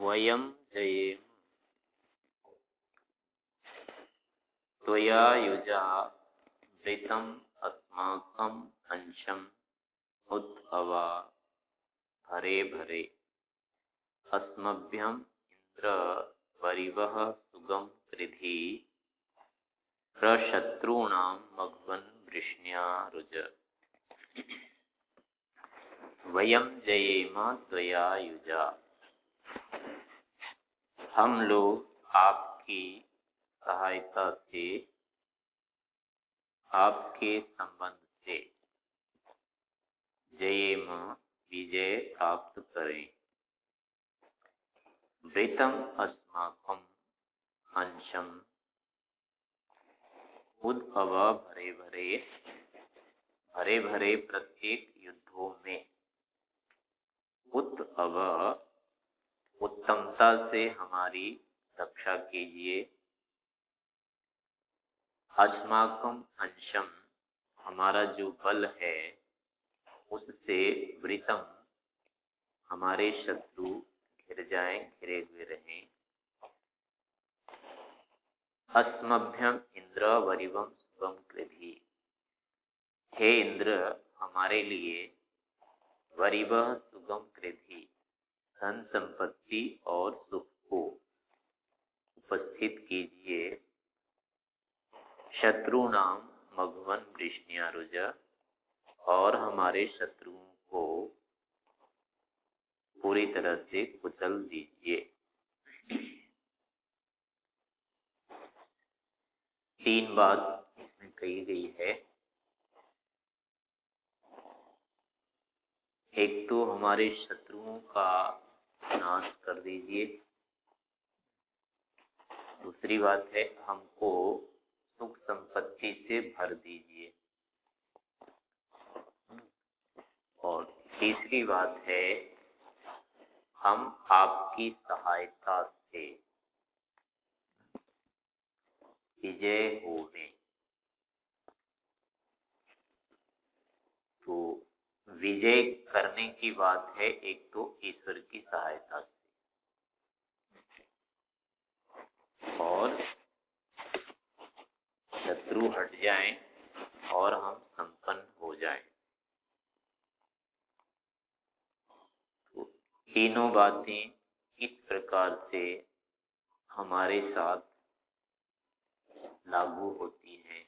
वयं जयेम त्वया युजा वृतम् अस्माकम् अंशम् उत अवा भरे भरे। अस्मभ्यम इंद्र परिवह सुगम कृधि प्रशत्रूणां मघवन वृष्ण्या रुज। वयम जयेम त्वया युजा हम लोग आपकी सहायता से आपके संबंध से जयेम विजय प्राप्त करें। वृतम अस्माकम अंशम। उद्भव भरे भरे भरे भरे प्रत्येक युद्धों में। उत उत्तमता से हमारी रक्षा कीजिए। अस्माकम अंशम हमारा जो बल है, उससे वृतम हमारे शत्रु घिर जाएँ, घिरे हुए रहें। अस्मभ्यम इंद्र वरिवम शुभम कृधि हे इंद्र, हमारे लिए वरिव सुगम कृधि धन संपत्ति और सुख को उपस्थित कीजिए। शत्रु नाम मघवन वृष्णियारुज और हमारे शत्रुओं को पूरी तरह से कुचल दीजिए। तीन बात इसमें कही गई है। एक तो हमारे शत्रुओं का नाश कर दीजिए। दूसरी बात है, हमको सुख संपत्ति से भर दीजिए। और तीसरी बात है, हम आपकी सहायता से विजय होवे तो विजय करने की बात है, एक तो ईश्वर की सहायता से। और शत्रु हट जाएँ और हम संपन्न हो जाएँ। तीनों बातें इस प्रकार से हमारे साथ लागू होती हैं।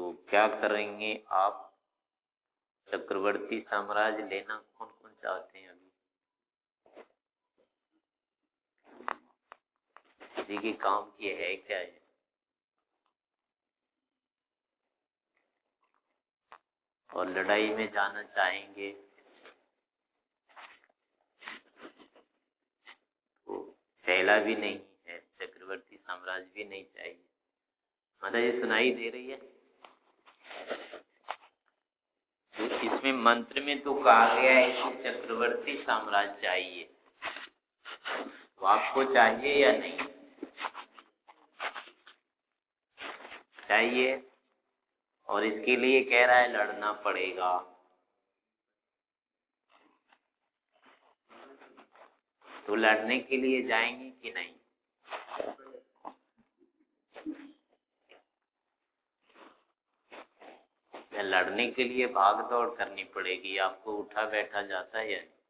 तो क्या करेंगे आप? चक्रवर्ती साम्राज्य लेना कौन कौन चाहते हैं अभी? के काम की है क्या है और लड़ाई में जाना चाहेंगे तो पहला भी नहीं है, चक्रवर्ती साम्राज्य भी नहीं चाहिए। माता जी, सुनाई दे रही है तो इसमें मंत्र में तो कहा गया है कि चक्रवर्ती साम्राज्य चाहिए। तो आपको चाहिए या नहीं? चाहिए। और इसके लिए कह रहा है, लड़ना पड़ेगा। तो लड़ने के लिए जाएँगे कि नहीं? लड़ने के लिए भाग दौड़ करनी पड़ेगी। आपको उठा बैठा जाता है?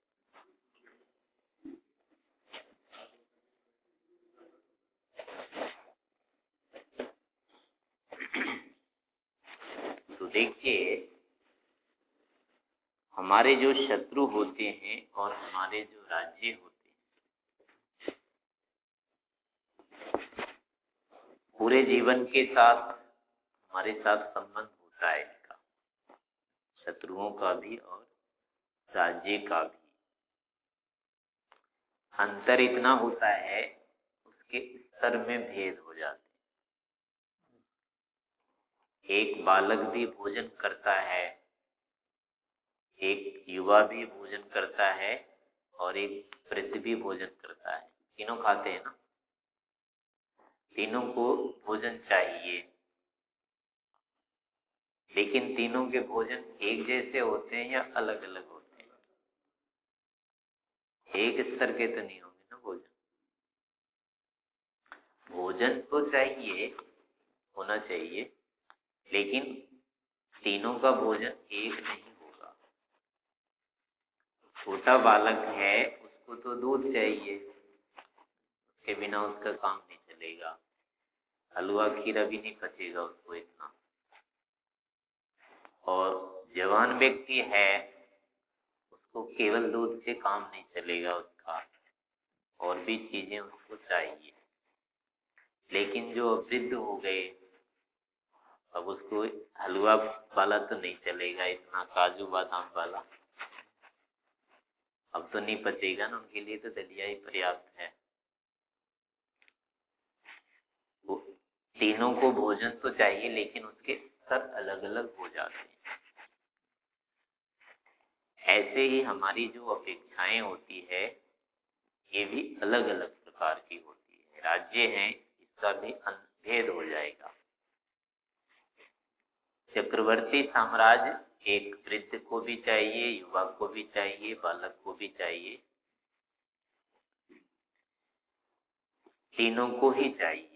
तो देखिए, हमारे जो शत्रु होते हैं और हमारे जो राज्य होते हैं, पूरे जीवन के साथ हमारे साथ संबंध होता है। शत्रुओं का भी और राज्य का भी। अंतर इतना होता है, उसके स्तर में भेद हो जाते एक बालक भी भोजन करता है, एक युवा भी भोजन करता है और एक वृद्ध भी भोजन करता है। तीनों खाते हैं ना? तीनों को भोजन चाहिए। लेकिन तीनों के भोजन एक जैसे होते हैं या अलग अलग होते हैं? एक स्तर के तो नहीं होंगे ना भोजन। भोजन तो चाहिए, होना चाहिए, लेकिन तीनों का भोजन एक नहीं होगा। छोटा बालक है, उसको तो दूध चाहिए। उसके बिना उसका काम नहीं चलेगा। हलवा खीरा भी नहीं पचेगा उसको इतना। और जवान व्यक्ति है, उसको केवल दूध से काम नहीं चलेगा उसका। और भी चीज़ें उसको चाहिए। लेकिन जो वृद्ध हो गए, अब उसको हलवा वाला तो नहीं चलेगा, इतना काजू बादाम वाला। अब तो नहीं पचेगा ना, उनके लिए तो दलिया ही पर्याप्त है। तीनों को भोजन तो चाहिए, लेकिन उसके स्तर अलग अलग हो जाते हैं। ऐसे ही हमारी जो अपेक्षाएँ होती है, ये भी अलग अलग प्रकार की होती है। राज्य है, इसका भी भेद हो जाएगा। चक्रवर्ती साम्राज्य एक वृद्ध को भी चाहिए, युवा को भी चाहिए, बालक को भी चाहिए। तीनों को ही चाहिए।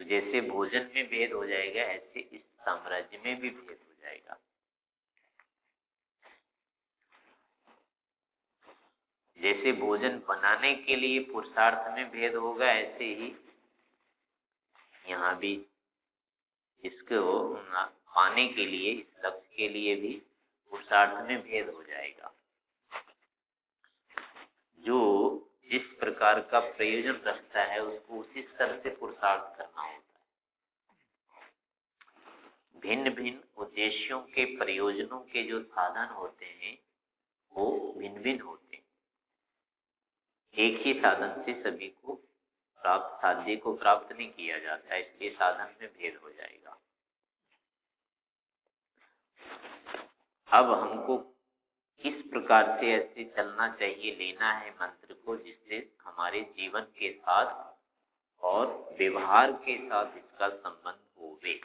तो जैसे भोजन में भेद हो जाएगा, ऐसे इस साम्राज्य में भी भेद हो जाएगा। जैसे भोजन बनाने के लिए पुरुषार्थ में भेद होगा, ऐसे ही यहाँ भी इसको पाने के लिए, इस लक्ष्य के लिए भी पुरुषार्थ में भेद हो जाएगा। जो जिस प्रकार का प्रयोजन रखता है, उसको उसी स्तर से पुरुषार्थ करना होता है। भिन्न भिन्न उद्देश्यों के प्रयोजनों के जो साधन होते हैं, वो भिन्न भिन्न होते हैं। एक ही साधन से सभी को प्राप्त, साध्य को प्राप्त नहीं किया जाता, इसलिए साधन में भेद हो जाएगा। अब हमको किस प्रकार से ऐसे चलना चाहिए, लेना है मंत्र को जिससे हमारे जीवन के साथ और व्यवहार के साथ इसका संबंध होवे।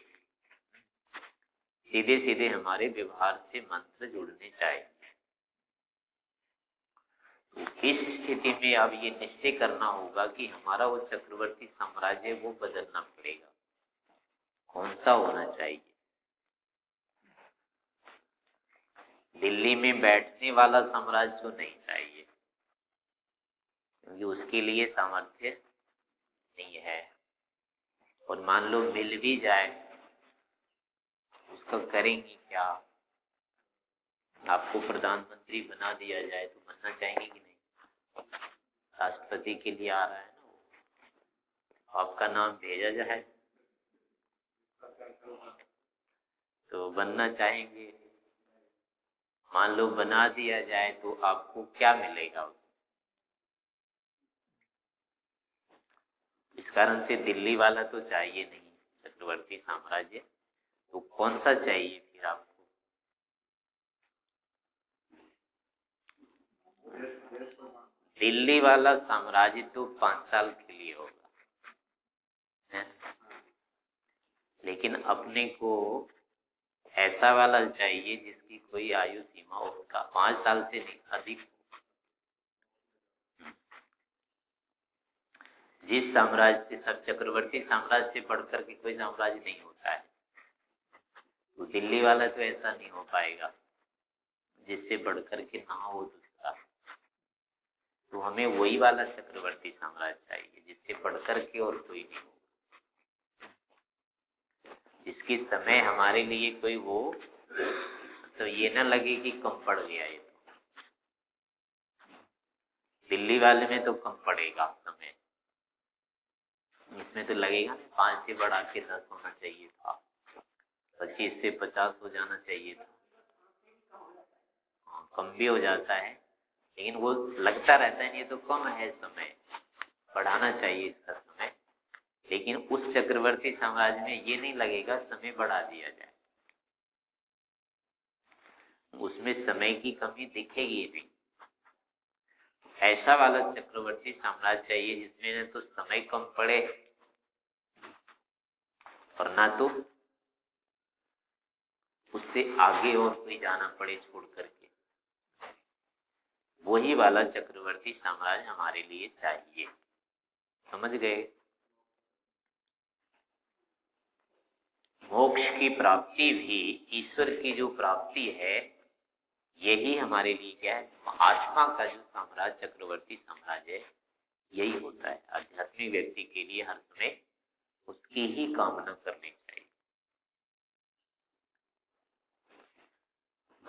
सीधे सीधे हमारे व्यवहार से मंत्र जुड़ने चाहिए। इस स्थिति में अब ये निश्चय करना होगा कि हमारा वो चक्रवर्ती साम्राज्य वो बदलना पड़ेगा। कौन सा होना चाहिए? दिल्ली में बैठने वाला साम्राज्य तो नहीं चाहिए क्योंकि उसके लिए सामर्थ्य नहीं है। और मान लो मिल भी जाए, उसका करेंगे क्या? आपको प्रधानमंत्री बना दिया जाए तो बनना चाहेंगे कि नहीं? राष्ट्रपति के लिए आ रहा है ना आपका नाम भेजा जाए। तो बनना चाहेंगे। मान लो बना दिया जाए तो आपको क्या मिलेगा? इस कारण से दिल्ली वाला तो चाहिए नहीं, चक्रवर्ती साम्राज्य। तो कौन सा चाहिए फिर आपको? दिल्ली वाला साम्राज्य तो पाँच साल के लिए होगा, है? लेकिन अपने को ऐसा वाला चाहिए जिसकी कोई आयु सीमा होगा पाँच साल से अधिक जिस साम्राज्य से सब चक्रवर्ती साम्राज्य से बढ़कर के कोई साम्राज्य नहीं होता है। तो दिल्ली वाला तो ऐसा नहीं हो पाएगा, जिससे बढ़कर के ना हो दूसरा। तो हमें वही वाला चक्रवर्ती साम्राज्य चाहिए, जिससे बढ़कर के और कोई नहीं जिसकी समय हमारे लिए कोई वो तो ये ना लगे कि कम पड़ गया ये तो। दिल्ली वाले में तो कम पड़ेगा समय। इसमें तो लगेगा पाँच से बढ़ा के दस होना चाहिए था। पच्चीस से पचास हो जाना चाहिए था। हाँ, कम भी हो जाता है लेकिन वो लगता रहता है ये तो कम है समय। बढ़ाना चाहिए इसका समय। लेकिन उस चक्रवर्ती साम्राज्य में ये नहीं लगेगा, समय बढ़ा दिया जाए। उसमें समय की कमी दिखेगी नहीं ऐसा वाला चक्रवर्ती साम्राज्य चाहिए जिसमें न तो समय कम पड़े और ना तो उससे आगे और कोई जाना पड़े छोड़ करके। वही वाला चक्रवर्ती साम्राज्य हमारे लिए चाहिए। समझ गए? मोक्ष की प्राप्ति भी ईश्वर की जो प्राप्ति है, यही हमारे लिए क्या है? आत्मा का जो साम्राज्य, चक्रवर्ती साम्राज्य है, यही होता है। आध्यात्मिक व्यक्ति के लिए हर समय उसकी ही कामना करनी चाहिए।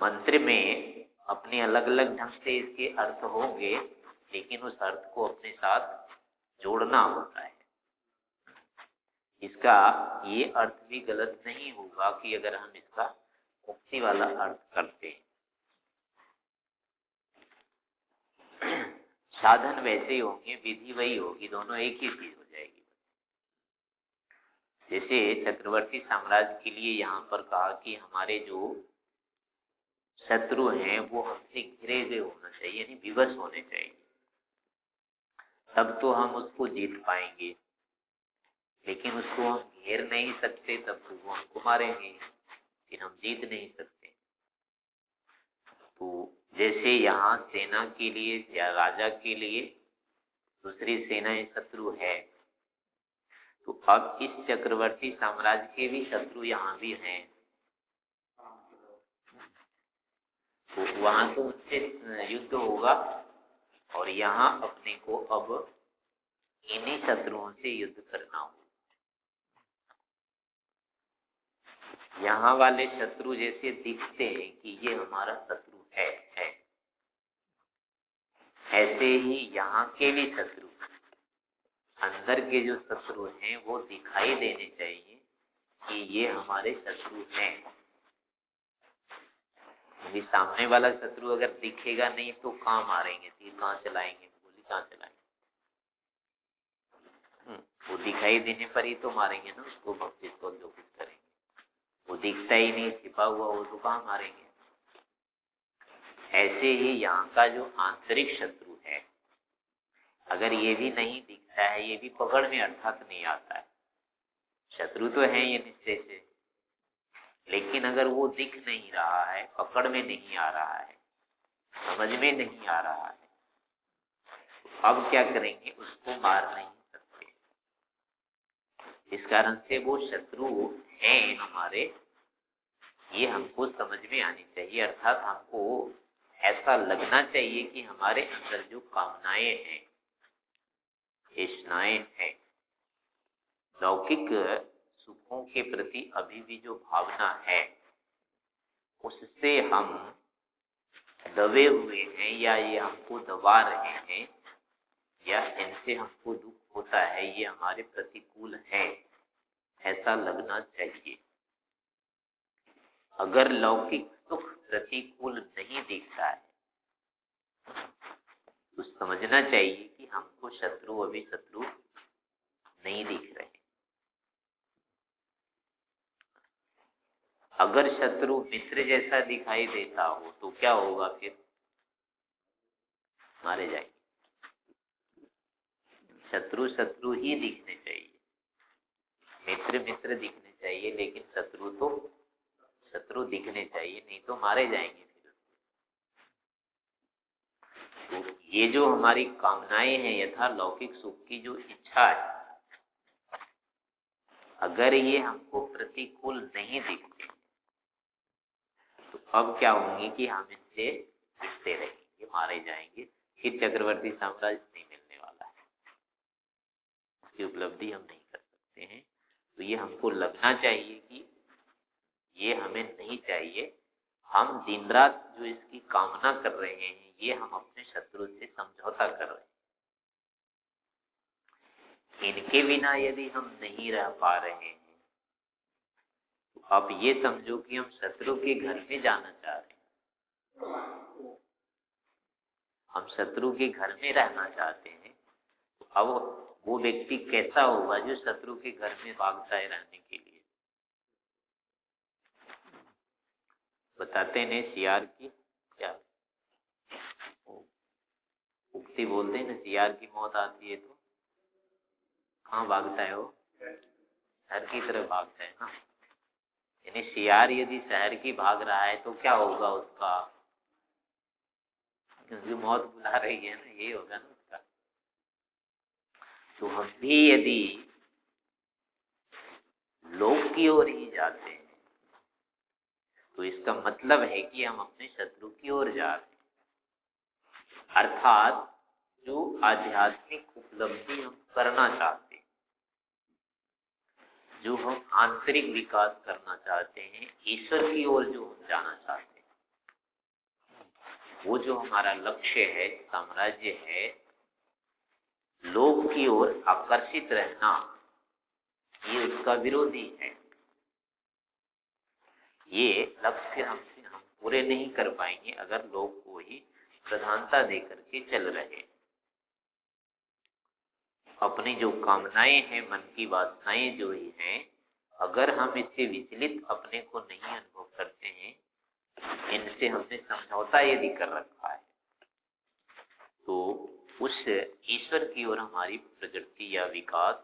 मंत्र में अपने अलग अलग ढंग से इसके अर्थ होंगे, लेकिन उस अर्थ को अपने साथ जोड़ना होता है। इसका ये अर्थ भी गलत नहीं होगा कि अगर हम इसका मुक्ति वाला अर्थ करते हैं। साधन वैसे ही होंगे, विधि वही होगी, दोनों एक ही चीज़ हो जाएगी। जैसे चक्रवर्ती साम्राज्य के लिए यहाँ पर कहा कि हमारे जो शत्रु हैं, वो हमसे घिरे हुए होना चाहिए, यानी विवश होने चाहिए। तब तो हम उसको जीत पाएँगे। लेकिन उसको हम घेर नहीं सकते, तब तो वो हमको मारेंगे, फिर हम जीत नहीं सकते। तो जैसे यहाँ सेना के लिए, या राजा के लिए दूसरी सेना शत्रु है तो अब इस चक्रवर्ती साम्राज्य के भी शत्रु यहाँ भी हैं। तो वहाँ तो उससे युद्ध होगा, और यहाँ अपने को अब इन्हीं शत्रुओं से युद्ध करना होगा। यहाँ वाले शत्रु जैसे दिखते हैं कि ये हमारा शत्रु है है। ऐसे ही यहाँ के भी शत्रु। अंदर के जो शत्रु हैं वो दिखाई देने चाहिए कि ये हमारे शत्रु हैं। यदि सामने वाला शत्रु अगर दिखेगा नहीं तो कहाँ मारेंगे? तीर कहाँ चलाएँगे? गोली कहाँ चलाएँगे? हम्म, वो दिखाई देने पर ही तो मारेंगे ना उसको भक्ति को जो कुछ वो दिखता ही नहीं, छिपा हुआ वो तो कहाँ मारेंगे। ऐसे ही यहाँ का जो आंतरिक शत्रु है, अगर ये भी नहीं दिखता है, ये भी पकड़ में अर्थात नहीं आता है। शत्रु तो है ये निश्चय से, लेकिन अगर वो दिख नहीं रहा है, पकड़ में नहीं आ रहा है, समझ में नहीं आ रहा है तो अब क्या करेंगे? उसको मार नहीं सकते। इस कारण से वो शत्रु हैं हमारे ये हमको समझ में आनी चाहिए, अर्थात हमको ऐसा लगना चाहिए कि हमारे अंदर जो कामनाएँ हैं, चेष्टाएँ हैं, लौकिक सुखों के प्रति अभी भी जो भावना है, उससे हम दबे हुए हैं या ये हमको दबा रहे हैं, या इनसे हमको दुख होता है, ये हमारे प्रतिकूल है, ऐसा लगना चाहिए। अगर लौकिक सुख प्रतिकूल नहीं दिखता है तो समझना चाहिए कि हमको शत्रु अभी शत्रु नहीं दिख रहे अगर शत्रु मित्र जैसा दिखाई देता हो तो क्या होगा फिर? मारे जाएँगे। शत्रु शत्रु ही दिखने चाहिए। मित्र मित्र दिखने चाहिए, लेकिन शत्रु तो शत्रु दिखने चाहिए, नहीं तो मारे जाएँगे फिर। तो ये जो हमारी कामनाएँ हैं, यथा लौकिक सुख की जो इच्छा है, अगर ये हमको प्रतिकूल नहीं दिखते तो अब क्या होंगे कि हम इनसे दिखते रहेंगे मारे जाएँगे, फिर चक्रवर्ती साम्राज्य नहीं मिलने वाला है। उसकी उपलब्धि हम नहीं कर सकते हैं। तो ये हमको लगना चाहिए कि ये हमें नहीं चाहिए। हम दिन रात जो इसकी कामना कर रहे हैं, ये हम अपने शत्रु से समझौता कर रहे हैं। इनके बिना यदि हम नहीं रह पा रहे हैं तो आप ये समझो कि हम शत्रु के घर में जाना चाह रहे हैं। हम शत्रु के घर में रहना चाहते हैं तो अब वो व्यक्ति कैसा होगा जो शत्रु के घर में भागता है रहने के लिए? बताते हैं सियार की, क्या? उक्ति बोलते हैं ना, सियार की मौत आती है तो? कहाँ भागता है वो? शहर की तरफ़ भागता है ना? यानी सियार यदि शहर की भाग रहा है तो क्या होगा उसका? क्योंकि मौत बुला रही है ना, यही होगा ना उसका। तो हम भी यदि लोक की ओर ही जाते हैं तो इसका मतलब है कि हम अपने शत्रु की ओर जा रहे अर्थात, जो आध्यात्मिक उपलब्धि हम करना चाहते हैं, जो हम आंतरिक विकास करना चाहते हैं, ईश्वर की ओर जो हम जाना चाहते हैं, वो जो हमारा लक्ष्य है, साम्राज्य है, लोग की ओर आकर्षित रहना, ये उसका विरोधी है। ये लक्ष्य हमसे हम पूरे नहीं कर पाएँगे अगर लोग को ही प्रधानता देकर के चल रहे। अपनी जो कामनाएँ हैं, मन की वासनाएँ जो ही हैं, अगर हम इससे विचलित अपने को नहीं अनुभव करते हैं, इनसे हमने समझौता यदि कर रखा है तो उस ईश्वर की ओर हमारी प्रगति या विकास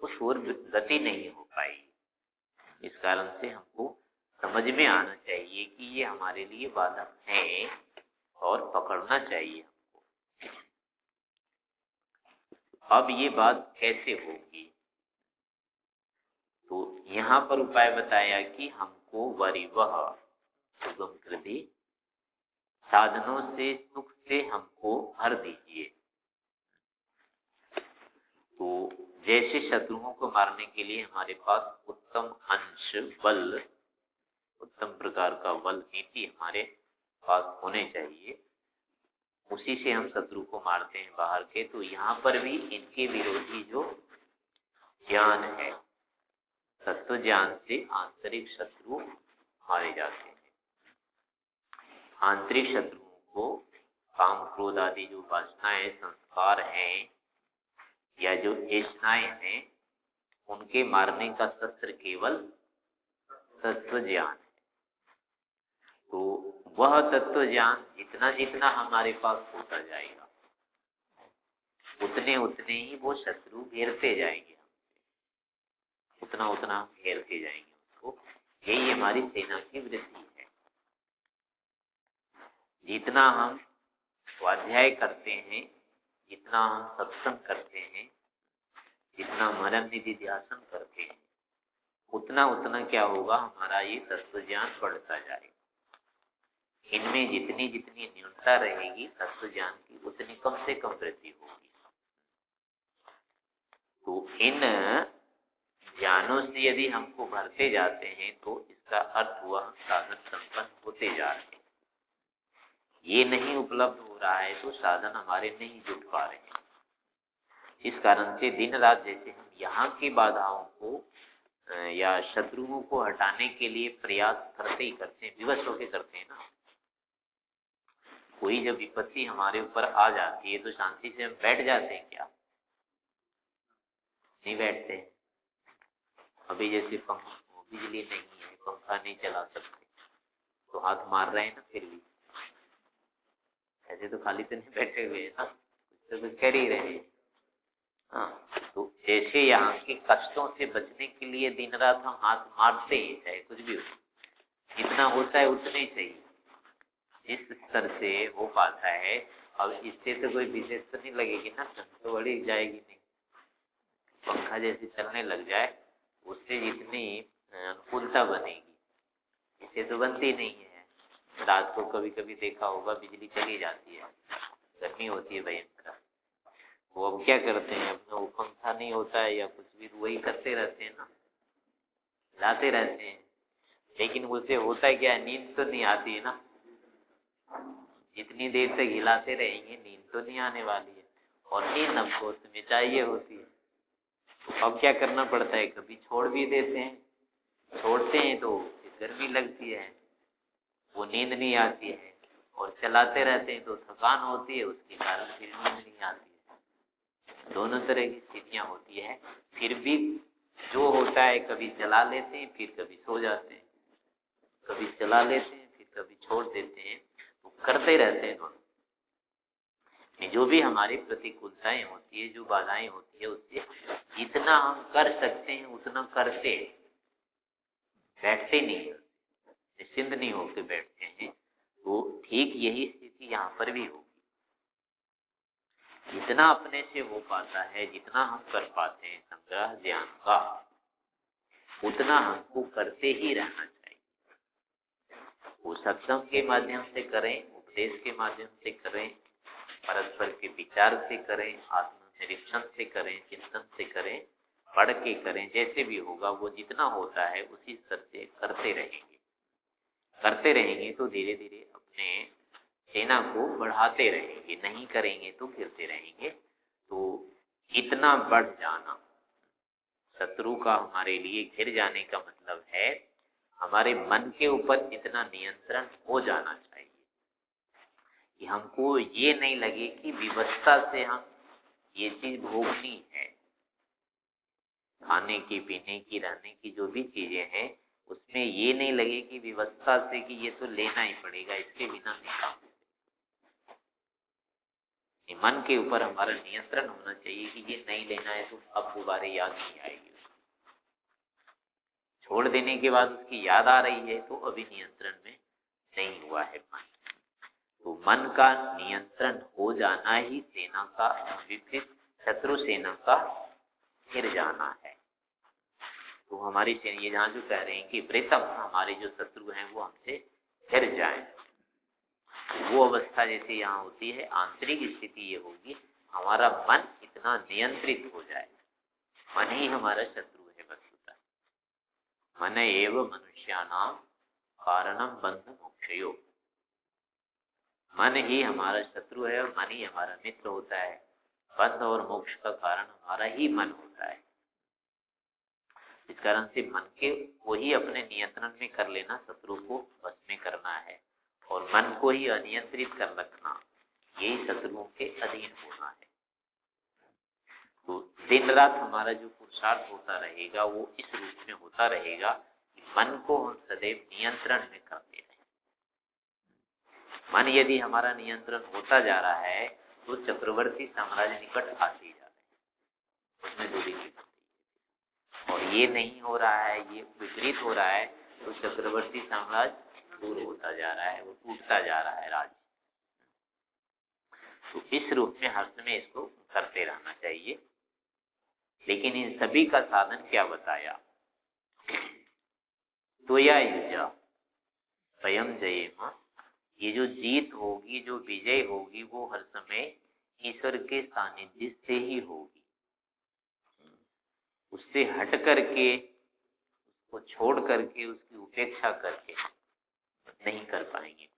उस ओर गति नहीं हो पाएगी। इस कारण से हमको समझ में आना चाहिए कि ये हमारे लिए बाधक है और पकड़ना चाहिए हमको। अब ये बात कैसे होगी? तो यहाँ पर उपाय बताया कि हमको वरिवह सुगम कृति साधनों से, सुख से हमको भर दीजिए। तो जैसे शत्रुओं को मारने के लिए हमारे पास उत्तम अंश, बल उत्तम प्रकार का बल नीति हमारे पास होने चाहिए। उसी से हम शत्रु को मारते हैं बाहर के। तो यहाँ पर भी इनके विरोधी जो ज्ञान है, तत्व ज्ञान से आंतरिक शत्रु मारे जाते हैं। आंतरिक शत्रुओं को काम क्रोध आदि जो वासनाएँ, संस्कार हैं या जो चेष्टाएँ हैं, उनके मारने का शस्त्र केवल तत्व ज्ञान तो वह तत्व ज्ञान जितना जितना हमारे पास होता जाएगा, उतने उतने ही वो शत्रु घेरते जाएँगे। उतना उतना हम घेरते जाएँगे उसको। यही हमारी सेना की वृद्धि है। जितना हम स्वाध्याय करते हैं, जितना हम सत्संग करते हैं, जितना मरण निधि ध्यासन करते हैं, उतना उतना क्या होगा, हमारा ये तत्व ज्ञान बढ़ता जाएगा। इनमें जितनी जितनी न्यूनता रहेगी, तत्व ज्ञान की, उतनी कम से कम वृद्धि होगी। तो इन ज्ञानों से यदि हमको भरते जाते हैं तो इसका अर्थ हुआ साधन संपन्न होते जा रहे हैं। ये नहीं उपलब्ध हो रहा है तो साधन हमारे नहीं जुट पा रहे हैं। इस कारण से दिन रात जैसे हम यहाँ की बाधाओं को या शत्रुओं को हटाने के लिए प्रयास करते ही करते हैं, विवश होके करते हैं ना। कोई जब विपत्ति हमारे ऊपर आ जाती है तो शांति से हम बैठ जाते हैं क्या? नहीं बैठते। अभी जैसे पंखा बिजली नहीं है, पंखा नहीं चला सकते। तो हाथ मार रहे हैं ना फिर भी। ऐसे तो खाली तो नहीं बैठे हुए हैं ना। तो कर ही रहे हैं। तो जैसे यहाँ के कष्टों से बचने के लिए दिन रात हम हाथ मारते ही, चाहे कुछ भी हो। जितना होता है उतना ही चाहिए इस स्तर से हो पाता है। अब इससे तो कोई विशेष तो नहीं लगेगी ना तो बढ़ी जाएगी नहीं। पंखा जैसे चलने लग जाए, उससे जितनी अनुकूलता बनेगी। इससे तो बनती नहीं है। रात को कभी कभी देखा होगा, बिजली चली जाती है। गर्मी होती है भयंकर। वो अब क्या करते हैं? अपना वो पंखा नहीं होता है या कुछ भी, वही करते रहते हैं ना। लाते रहते हैं। लेकिन उससे होता है? क्या नींद तो नहीं आती है ना। जितनी देर से हिलाते रहेंगे, नींद तो नहीं आने वाली है। और नींद हमको उसमें चाहिए होती है। तो अब क्या करना पड़ता है? कभी छोड़ भी देते हैं। छोड़ते हैं तो गर्मी लगती है। वो नींद नहीं आती है। और चलाते रहते हैं तो थकान होती है, उसके कारण फिर नींद नहीं आती है। दोनों तरह की स्थितियाँ होती है। फिर भी जो होता है, कभी चला लेते हैं, फिर कभी सो जाते हैं। कभी चला लेते हैं, फिर कभी छोड़ देते हैं। करते रहते हैं दोनों जो भी हमारी प्रतिकूलताएँ होती है, जो बाधाएँ होती है, उससे जितना हम कर सकते हैं, उतना करते बैठते नहीं निश्चिंत नहीं होकर बैठते हैं। तो ठीक यही स्थिति यहाँ पर भी होगी। जितना अपने से हो पाता है, जितना हम कर पाते हैं संग्रह, ज्ञान का, उतना हमको करते ही रहना चाहिए। वो सत्संग के माध्यम से करें उपदेश के माध्यम से करें परस्पर के विचार से करें, आत्मनिरीक्षण से करें, चिंतन से करें, पढ़ के करें, जैसे भी होगा, वो जितना होता है, उसी स्तर से करते रहेंगे। करते रहेंगे तो धीरे धीरे अपने सेना को बढ़ाते रहेंगे, नहीं करेंगे तो गिरते रहेंगे। तो इतना बढ़ जाना, शत्रु का हमारे लिए घिर जाने का मतलब है, हमारे मन के ऊपर इतना नियंत्रण हो जाना चाहिए। कि हमको ये नहीं लगे कि विवस्था से हम ये चीज़ भोगनी है। खाने की, पीने की, रहने की जो भी चीज़ें हैं, उसमें ये नहीं लगे कि व्यवस्था से कि ये तो लेना ही पड़ेगा, इसके बिना नहीं। मन के ऊपर हमारा नियंत्रण होना चाहिए कि ये नहीं लेना है तो अब दोबारा याद नहीं आएगी। छोड़ देने के बाद उसकी याद आ रही है तो अभी नियंत्रण में नहीं हुआ है मन तो मन का नियंत्रण हो जाना ही सेना का विपरीत शत्रु सेना का गिर जाना है। तो हमारी सेना, ये जहाँ जो कह रहे हैं कि वृतम हमारे जो शत्रु हैं वो हमसे गिर जाए। वो अवस्था जैसे यहाँ होती है, आंतरिक स्थिति ये होगी, हमारा मन इतना नियंत्रित हो जाए। मन ही हमारा शत्रु है वस्तुता। मन एवं मनुष्यानाम कारणम बंध मोक्षयो। मन ही हमारा शत्रु है और मन ही हमारा मित्र होता है। बंध और मोक्ष का कारण हमारा ही मन होता है। इस कारण से मन के वही अपने नियंत्रण में कर लेना, शत्रु को बस में करना है और मन को ही अनियंत्रित कर रखना, यही शत्रुओं के अधीन होना है। तो दिन रात हमारा जो पुरुषार्थ होता रहेगा, वो इस रूप में होता रहेगा कि मन को हम सदैव नियंत्रण में करते मन यदि हमारा नियंत्रण होता जा रहा है तो चक्रवर्ती साम्राज्य निकट आते जा रहे उसमें दूरी की और ये नहीं हो रहा है, ये विपरीत हो रहा है तो चक्रवर्ती साम्राज्य दूर होता जा रहा है, वो टूटता जा रहा है राज्य। तो इस रूप में हर समय इसको करते रहना चाहिए। लेकिन इन सभी का साधन क्या बताया? तो या युजा स्वयं जयेमा। ये जो जीत होगी, जो विजय होगी, वो हर समय ईश्वर के सानिध्य से ही होगी। उससे हट करके, उसको छोड़ करके, उसकी उपेक्षा करके नहीं कर पाएँगे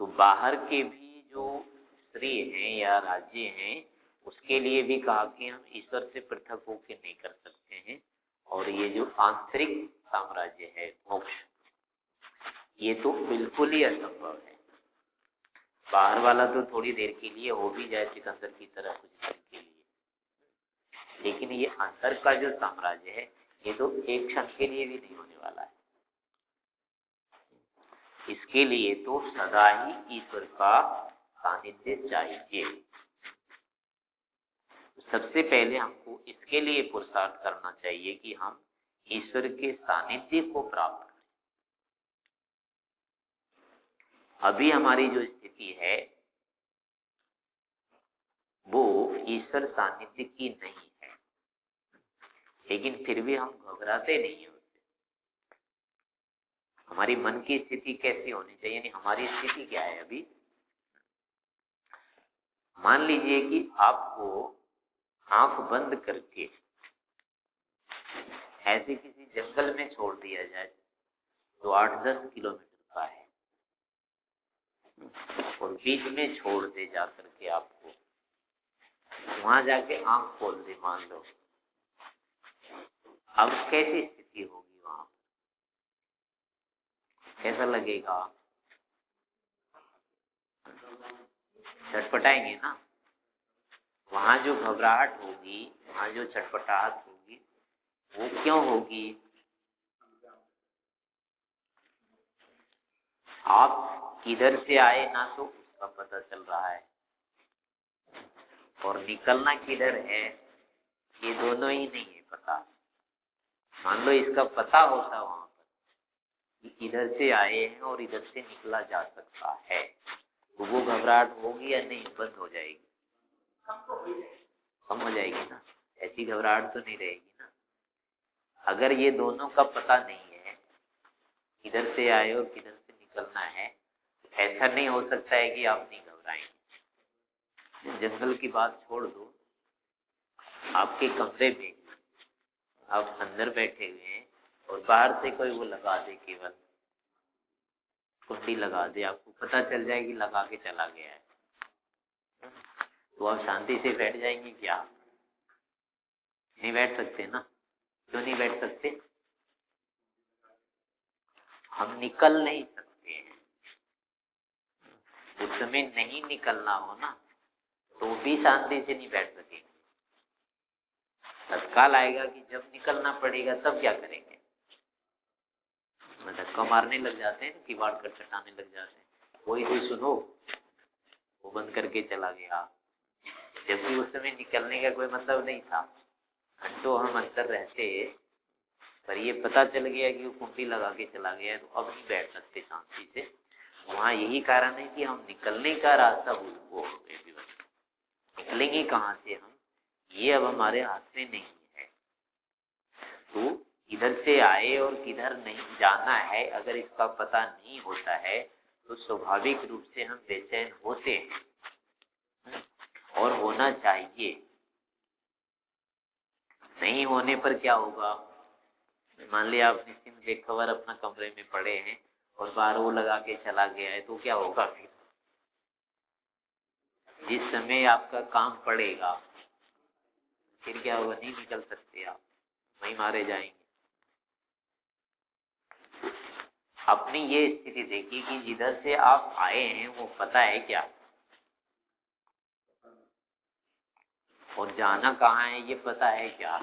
तो बाहर के भी जो स्त्री हैं या राज्य हैं, उसके लिए भी कहा कि हम ईश्वर से पृथक होकर नहीं कर सकते हैं। और ये जो आंतरिक साम्राज्य है, मोक्ष ये तो बिल्कुल ही असंभव है। बाहर वाला तो थोड़ी देर के लिए हो भी जाए सिकंदर की तरह कुछ देर के लिए। लेकिन ये अंतर का जो साम्राज्य है, ये तो एक क्षण के लिए भी नहीं होने वाला है। इसके लिए तो सदा ही ईश्वर का सानिध्य चाहिए। सबसे पहले हमको इसके लिए पुरुषार्थ करना चाहिए कि हम ईश्वर के सानिध्य को प्राप्त अभी हमारी जो स्थिति है, वो ईश्वर सानिध्य की नहीं है। लेकिन फिर भी हम घबराते नहीं है उससे। हमारी मन की स्थिति कैसी होनी चाहिए? यानी हमारी स्थिति क्या है अभी? मान लीजिए कि आपको आँख बंद करके ऐसे किसी जंगल में छोड़ दिया जाए तो आठ दस किलोमीटर और बीच में छोड़ दे जा करके आपको। वहाँ जाके आँख खोल दे, मान लो। अब कैसी स्थिति होगी वहाँ? कैसा लगेगा? छटपटाएँगे ना? वहाँ जो घबराहट होगी, वहाँ जो छटपटाहट होगी, वो क्यों होगी? आप किधर से आए ना तो उसका पता चल रहा है। और निकलना किधर है, ये दोनों ही नहीं है पता। मान लो इसका पता होता वहाँ पर कि इधर से आए हैं और इधर से निकला जा सकता है। तो वो घबराहट होगी या नहीं, बंद हो जाएगी। कम हो जाएगी ना। ऐसी घबराहट तो नहीं रहेगी ना। अगर ये दोनों का पता नहीं है, किधर से आए और किधर से निकलना है ऐसा नहीं हो सकता है कि आप नहीं घबराएँगे। जंगल की बात छोड़ दो। आपके कमरे में आप अंदर बैठे हुए हैं और बाहर से कोई वो लगा दे केवल। कुंडी लगा दे। आपको पता चल जाएगी लगा के चला गया है। तो आप शांति से बैठ जाएँगे क्या? नहीं बैठ सकते ना? क्यों नहीं बैठ सकते? हम निकल नहीं उस समय नहीं निकलना हो ना तो भी शांति से नहीं बैठ सकेंगे। तत्काल आएगा कि जब निकलना पड़ेगा तब क्या करेंगे? धक्का मारने लग जाते हैं, किवाड़ कर चटाने लग जाते हैं। कोई कोई सुनो, वो बंद करके चला गया। जबकि उस समय निकलने का कोई मतलब नहीं था। घंटों हम अंतर रहते, पर ये पता चल गया कि वो कुंडी लगा के चला गया तो अब नहीं बैठ सकते शांति से। वहाँ यही कारण है कि हम निकलने का रास्ता वो निकलेंगे कहाँ से हम? ये अब हमारे हाथ में नहीं है। तो किधर से आए और किधर नहीं जाना है, अगर इसका पता नहीं होता है तो स्वाभाविक रूप से हम बेचैन होते हैं। और होना चाहिए। नहीं होने पर क्या होगा? मान लिया आप निश्चिंत बेखबर अपना कमरे में पड़े हैं। और बाहर वो लगा के चला गया है तो क्या होगा फिर? जिस समय आपका काम पड़ेगा, फिर क्या होगा? नहीं निकल सकते आप। वही मारे जाएँगे। अपनी ये स्थिति देखिए कि जिधर से आप आए हैं, वो पता है क्या? और जाना कहाँ है, ये पता है क्या?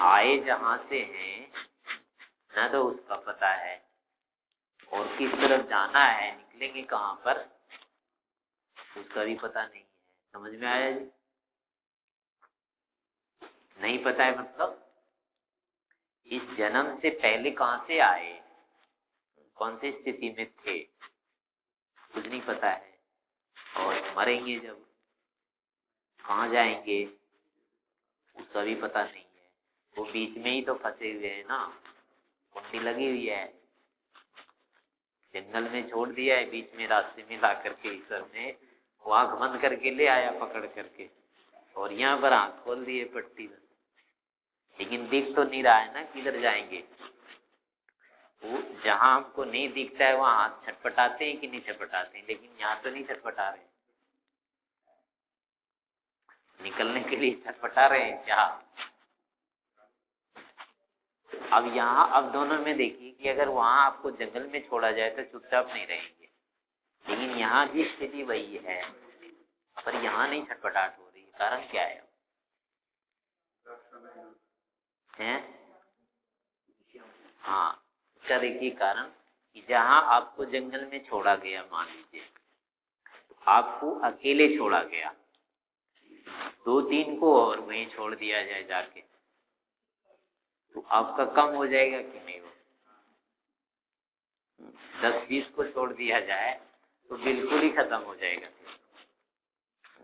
आए जहाँ से हैं, न तो उसका पता है। और किस तरफ़ जाना है, निकलेंगे कहाँ पर, उसका भी पता नहीं है। समझ में आया जी? नहीं पता है मतलब? इस जन्म से पहले कहाँ से आए? कौन सी स्थिति में थे? कुछ नहीं पता है। और मरेंगे जब, कहा जाएँगे, उसका भी पता नहीं वो बीच में ही तो फंसे हुए हैं ना। कुंडी लगी हुई है। जंगल में छोड़ दिया है, बीच में रास्ते में ला करके ईश्वर ने। वो आँख बंद करके ले आया, पकड़ करके। और यहाँ पर आँख खोल दिए पट्टी में। लेकिन दिख तो नहीं रहा है ना किधर जाएँगे। वो जहाँ हमको नहीं दिखता है, वहाँ छटपटाते हैं कि नहीं छटपटाते हैं? लेकिन यहाँ तो नहीं छटपटा रहे निकलने के लिए छटपटा रहे हैं, क्या? अब यहाँ, अब दोनों में देखिए कि अगर वहाँ आपको जंगल में छोड़ा जाए तो चुपचाप नहीं रहेंगे। लेकिन यहाँ की स्थिति वही है। पर यहाँ नहीं छटपटाट हो रही कारण क्या है? हैं? हाँ इसका देखिए कारण कि जहाँ आपको जंगल में छोड़ा गया, मान लीजिए, आपको अकेले छोड़ा गया दो तीन को और वहीं छोड़ दिया जाए जाके। तो आपका कम हो जाएगा कि नहीं वो दस बीस को छोड़ दिया जाए तो बिल्कुल ही खत्म हो जाएगा।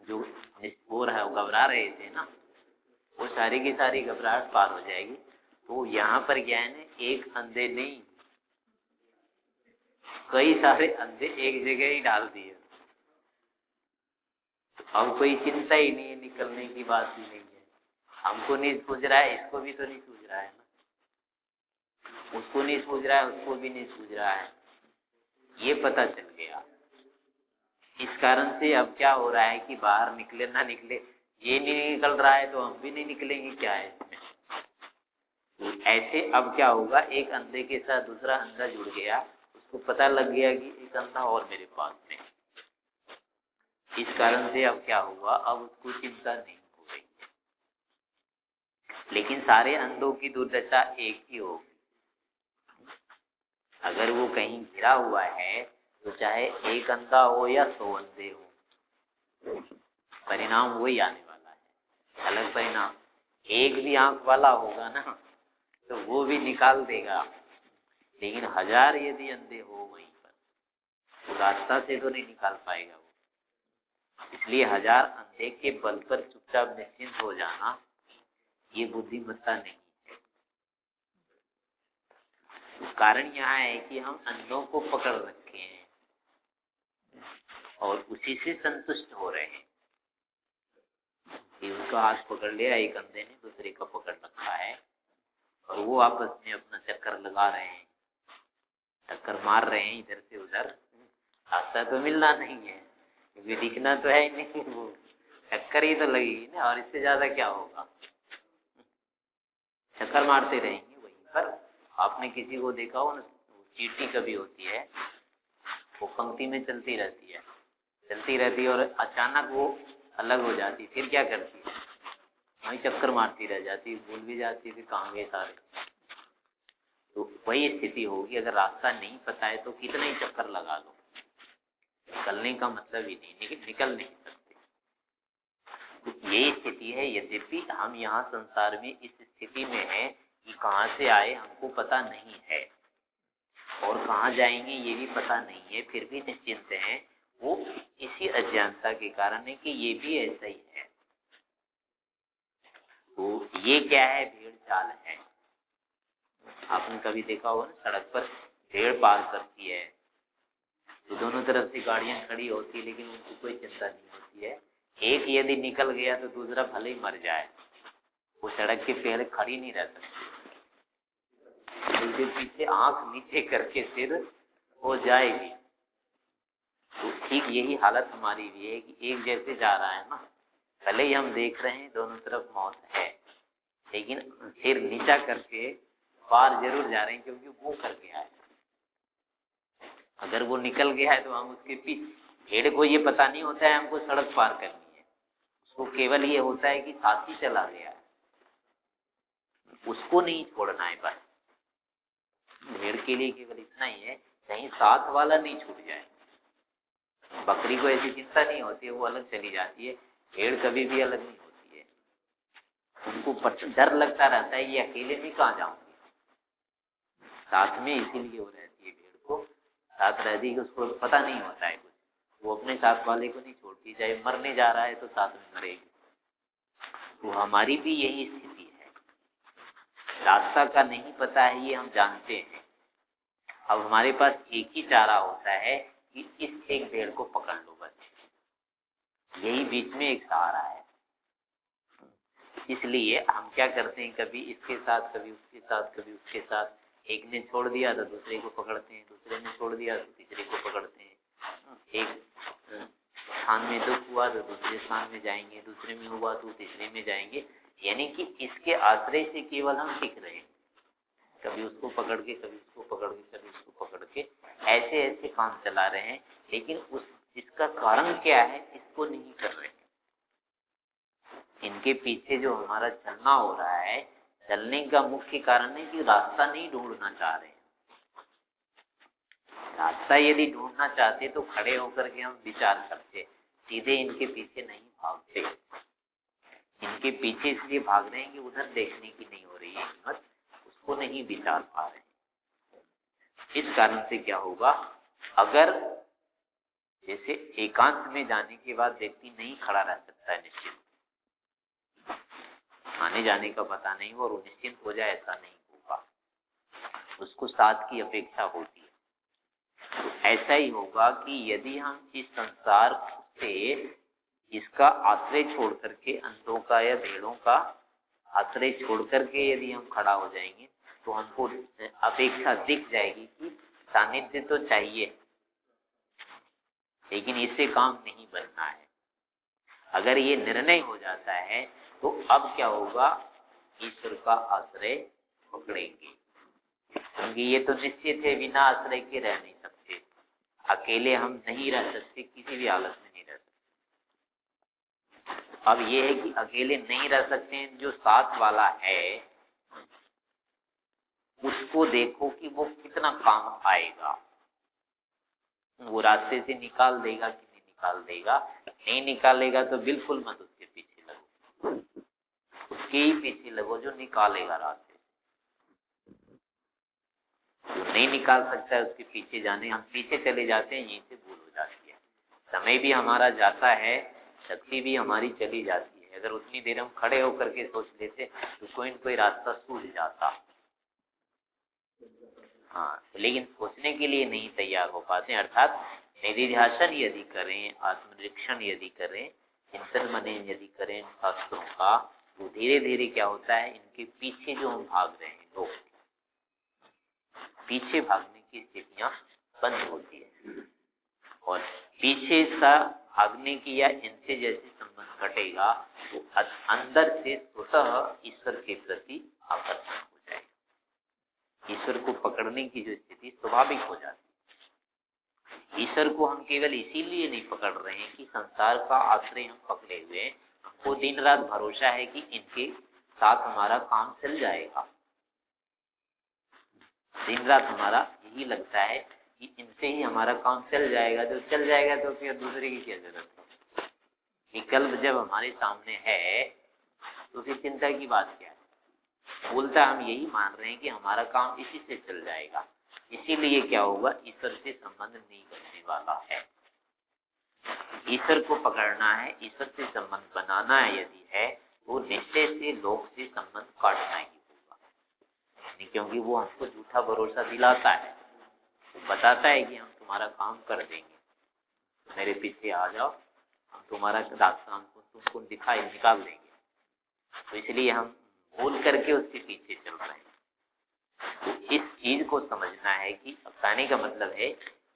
जो हो रहा है घबरा रहे थे ना, वो सारी की सारी घबराहट पार हो जाएगी। तो यहाँ पर क्या है ना एक अंधे नहीं, कई सारे अंधे एक जगह ही डाल दिए। अब कोई चिंता ही नहीं है, निकलने की बात ही नहीं है। हमको नहीं सूझ रहा है, इसको भी तो नहीं सूझ रहा है ना। उसको नहीं सूझ रहा है, उसको भी नहीं सूझ रहा है। ये पता चल गया। इस कारण से अब क्या हो रहा है कि बाहर निकले ना निकले, ये नहीं निकल रहा है तो हम भी नहीं निकलेंगे, क्या है इसमें? तो ऐसे अब क्या होगा, एक अंधे के साथ दूसरा अंधा जुड़ गया, उसको पता लग गया कि एक अंधा और मेरे पास में इस कारण से अब क्या हुआ, अब उसको चिंता नहीं हो रही लेकिन सारे अंधों की दुर्दशा एक ही होगी अगर वो कहीं गिरा हुआ है तो चाहे एक अंधा हो या सौ अंधे हो, परिणाम वही आने वाला है। अलग परिणाम। एक भी आँख वाला होगा ना तो वो भी निकाल देगा। लेकिन हज़ार यदि अंधे हो वहीं पर तो रास्ता से तो नहीं निकाल पाएगा वो। इसलिए हज़ार अंधे के बल पर चुपचाप निश्चिंत हो जाना, ये बुद्धिमत्ता नहीं। कारण यहाँ है कि हम अंधों को पकड़ रखे हैं और उसी से संतुष्ट हो रहे हैं। कि उसका हाथ पकड़ लिया, एक अंधे ने दूसरे का पकड़ रखा है और वो आपस में अपना चक्कर लगा रहे हैं। टक्कर मार रहे हैं इधर से उधर। रास्ता तो मिलना नहीं है, क्योंकि दिखना तो है ही नहीं वो। चक्कर ही तो लगेगी ना, और इससे ज़्यादा क्या होगा? चक्कर मारते रहेंगे वहीं पर। आपने किसी को देखा हो ना चीटी कभी होती है वो पंक्ति में चलती रहती है। चलती रहती है और अचानक वो अलग हो जाती फिर क्या करती है? वही चक्कर मारती रह जाती भूल भी जाती फिर कहाँ सारे तो वही स्थिति होगी अगर रास्ता नहीं पता है तो कितना ही चक्कर लगा लो। निकलने का मतलब ही नहीं निकल, निकल नहीं सकते। तो यही स्थिति है यद्यपि हम यहाँ संसार में इस स्थिति में है कहाँ से आए हमको पता नहीं है। और कहाँ जाएँगे ये भी पता नहीं है। फिर भी निश्चिंत हैं। वो इसी अज्ञानता के कारण है कि ये भी ऐसा ही है। तो ये क्या है? भीड़ चाल है। आपने कभी देखा होगा ना, सड़क पर भेड़ पार करती है। तो दोनों तरफ़ से गाड़ियाँ खड़ी होती है, लेकिन उनको कोई चिंता नहीं होती है। एक यदि निकल गया तो दूसरा भले ही मर जाए। वो सड़क के पहले खड़ी नहीं रह सकती। उसके पीछे आँख नीचे करके सिर हो जाएगी। तो ठीक यही हालत हमारी भी है कि एक जैसे जा रहा है ना, भले ही हम देख रहे हैं दोनों तरफ़ मौत है, लेकिन सिर नीचा करके पार ज़रूर जा रहे हैं क्योंकि वो कर गया है। अगर वो निकल गया है तो हम उसके पीछे, भेड़ को ये पता नहीं होता है हमको सड़क पार करनी है। उसको केवल ये होता है कि साथी चला गया है। उसको नहीं छोड़ना है बस। भेड़ के लिए केवल इतना ही है, कहीं साथ वाला नहीं छूट जाए। बकरी को ऐसी चिंता नहीं होती है वो अलग चली जाती है। भेड़ कभी भी अलग नहीं होती है। उनको डर लगता रहता है, ये अकेले में कहाँ जाऊँगी? साथ में इसीलिए वो रहती है भेड़ को। साथ रहती है उसको पता नहीं होता है कुछ। वो अपने साथ वाले को नहीं छोड़ती, चाहे मरने जा रहा है तो साथ में मरेगी। तो हमारी भी यही स्थिति रास्ता का नहीं पता है, ये हम जानते हैं। अब हमारे पास एक ही चारा होता है कि इस एक पेड़ को पकड़ लो बस। यही बीच में एक सहारा है। इसलिए हम क्या करते हैं, कभी इसके साथ, कभी उसके साथ, कभी उसके साथ। एक ने छोड़ दिया तो दूसरे को पकड़ते हैं, दूसरे ने छोड़ दिया तो तीसरे को पकड़ते हैं। एक स्थान में दुख हुआ तो दूसरे स्थान में जाएँगे, दूसरे में हुआ तो तीसरे में जाएँगे। यानी कि इसके आश्रय से केवल हम टिक रहे हैं। कभी उसको पकड़ के, कभी उसको पकड़ के, कभी उसको पकड़ के, ऐसे ऐसे काम चला रहे हैं, लेकिन उस, इसका कारण क्या है, इसको नहीं कर रहे इनके पीछे जो हमारा चलना हो रहा है, चलने का मुख्य कारण है कि रास्ता नहीं ढूंढना चाह रहे रास्ता यदि ढूंढना चाहते तो खड़े होकर के हम विचार करते, सीधे इनके पीछे नहीं भागते। इनके पीछे इसलिए भाग रहे हैं कि उधर देखने की नहीं हो रही है हिम्मत, उसको नहीं विचार पा रहे इस कारण से क्या होगा? अगर जैसे एकांत में जाने के बाद व्यक्ति नहीं खड़ा रह सकता निश्चित, आने जाने का पता नहीं हो और निश्चिंत हो जाए, ऐसा नहीं होगा। उसको साथ की अपेक्षा होती है। तो ऐसा ही होगा कि यदि हम इस संसार से इसका आश्रय छोड़ करके, अंतों का या भेड़ों का आश्रय छोड़ करके यदि हम खड़ा हो जाएँगे तो हमको अपेक्षा दिख जाएगी कि सानिध्य तो चाहिए, लेकिन इससे काम नहीं बनना है। अगर ये निर्णय हो जाता है तो अब क्या होगा? ईश्वर का आश्रय पकड़ेंगे। क्योंकि ये तो निश्चित है, बिना आश्रय के रह नहीं सकते। अकेले हम नहीं रह सकते, किसी भी हालत अब ये है कि अकेले नहीं रह सकते हैं, जो साथ वाला है, उसको देखो कि वो कितना काम आएगा। वो रास्ते से निकाल देगा कि नहीं निकाल देगा। नहीं निकालेगा तो बिल्कुल मत उसके पीछे लगो। उसके ही पीछे लगो जो निकालेगा रास्ते जो नहीं निकाल सकता है उसके पीछे जाने, हम पीछे चले जाते हैं, यहीं से भूल हो जाती है। समय भी हमारा जाता है शक्ति भी हमारी चली जाती है। अगर उतनी देर हम खड़े होकर के सोच लेते तो कोई न कोई रास्ता सूझ जाता। हाँ तो लेकिन सोचने के लिए नहीं तैयार हो पाते अर्थात निधिध्यासन यदि करें, आत्मनिरीक्षण यदि करें, चिंतन मने यदि करें, शास्त्रों का तो धीरे धीरे क्या होता है, इनके पीछे जो हम भाग रहे हैं, लोग, पीछे भागने की स्थितियाँ बंद होती है। और पीछे सा भागने की या इनसे जैसे संबंध घटेगा तो अंदर से स्वतः ईश्वर के प्रति आकर्षण हो जाएगा। ईश्वर को पकड़ने की जो स्थिति स्वाभाविक हो जाती है। ईश्वर को हम केवल इसीलिए नहीं पकड़ रहे हैं कि संसार का आश्रय हम पकड़े हुए हैं। हमको दिन रात भरोसा है कि इनके साथ हमारा काम चल जाएगा। दिन रात हमारा यही लगता है इनसे ही हमारा काम चल जाएगा तो चल जाएगा तो फिर दूसरे की क्या ज़रूरत है? विकल्प जब हमारे सामने है तो फिर चिंता की बात क्या है? बोलता हम यही मान रहे हैं कि हमारा काम इसी से चल जाएगा। इसीलिए क्या होगा, ईश्वर से संबंध नहीं बनने वाला है। ईश्वर को पकड़ना है, ईश्वर से संबंध बनाना है यदि है तो निश्चय से लोग से संबंध काटना ही होगा। क्योंकि वो हमको झूठा भरोसा दिलाता है। वो बताता है कि हम तुम्हारा काम कर देंगे। मेरे पीछे आ जाओ, हम तुम्हारा रास्ता हमको तुमको दिखाई, निकाल देंगे। तो इसलिए हम बोल करके उसके पीछे चल रहे हैं। तो इस चीज़ को समझना है कि अपनाने का मतलब है,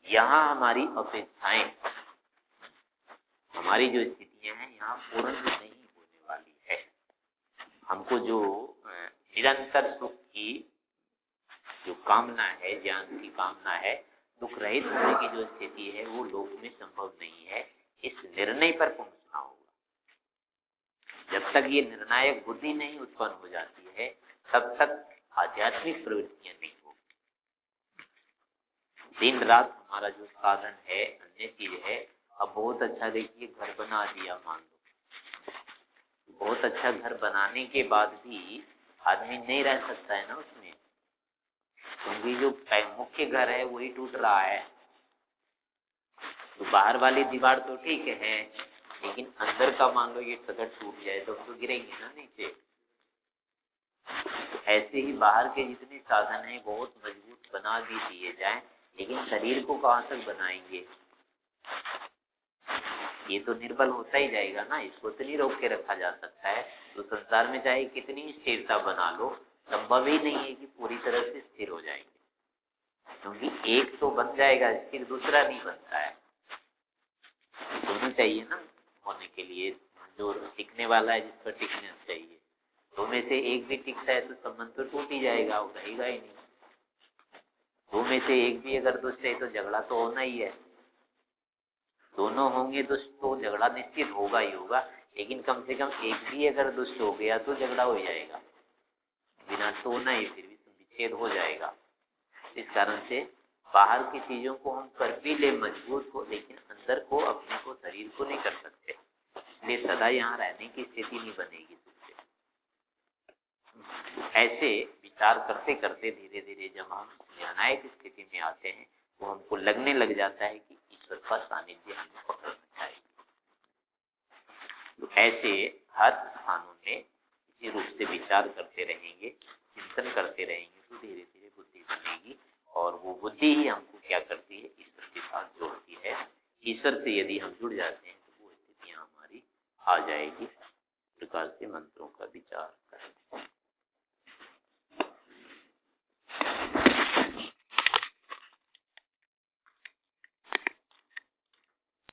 यहाँ हमारी अपेक्षाएँ, हमारी जो स्थितियाँ हैं, यहाँ पूर्ण नहीं होने वाली है। हमको जो निरंतर सुख की जो कामना है, ज्ञान की कामना है, दुख रहित होने की जो स्थिति है, वो लोक में संभव नहीं है। इस निर्णय पर पहुँचना होगा। जब तक ये निर्णायक बुद्धि नहीं उत्पन्न हो जाती है, तब तक आध्यात्मिक प्रवृत्तियाँ नहीं होगी। दिन रात हमारा जो साधन है, अन्य चीज़ है, अब बहुत अच्छा देखिए, घर बना दिया, मान लो। बहुत अच्छा घर बनाने के बाद भी आदमी नहीं रह सकता है ना उसमें। क्योंकि जो मुख्य घर है, वही टूट रहा है। तो बाहर वाली दीवार तो ठीक है, लेकिन अंदर का मान लो ये सदर टूट जाए तो तो गिरेंगे ना नीचे। ऐसे ही बाहर के जितने साधन हैं, बहुत मज़बूत बना भी दिए जाए, लेकिन शरीर को कहाँ तक बनाएँगे? ये तो निर्बल होता ही जाएगा ना, इसको तो नहीं रोक के रखा जा सकता है। तो संसार में चाहे कितनी स्थिरता बना लो संभव ही नहीं है कि पूरी तरह से स्थिर हो जाएँगे। क्योंकि एक तो बन जाएगा, स्थिर दूसरा नहीं बनता है। दोनों चाहिए ना होने के लिए। जो टिकने वाला है जिस पर टिकना चाहिए। दो में से एक भी टिकता है तो संबंध तो टूट ही जाएगा, वो रहेगा ही नहीं। दो में से एक भी अगर दुष्ट है तो झगड़ा तो होना ही है। दोनों होंगे दुष्ट तो झगड़ा निश्चित होगा ही होगा, लेकिन कम से कम एक भी अगर दुष्ट हो गया तो झगड़ा हो जाएगा। बिना होना ही फिर भी विच्छेद हो जाएगा। इस कारण से बाहर की चीज़ों को हम कर भी ले मज़बूत हो लेकिन अंदर को, अपने को, शरीर को नहीं कर सकते। इसलिए सदा यहाँ रहने की स्थिति नहीं बनेगी ऐसे विचार करते करते धीरे धीरे जब हम निर्णायक स्थिति में आते हैं तो हमको लगने लग जाता है कि ईश्वर का सानिध्य हमें पकड़ना चाहिए। तो ऐसे हर स्थानों में ये रूप से विचार करते रहेंगे, चिंतन करते रहेंगे तो धीरे धीरे बुद्धि बनेगी और वो बुद्धि ही हमको क्या करती है? ईश्वर के साथ जोड़ती है। ईश्वर से यदि हम जुड़ जाते हैं तो वो स्थितियाँ हमारी आ जाएगी। प्रकार से मंत्रों का विचार करें।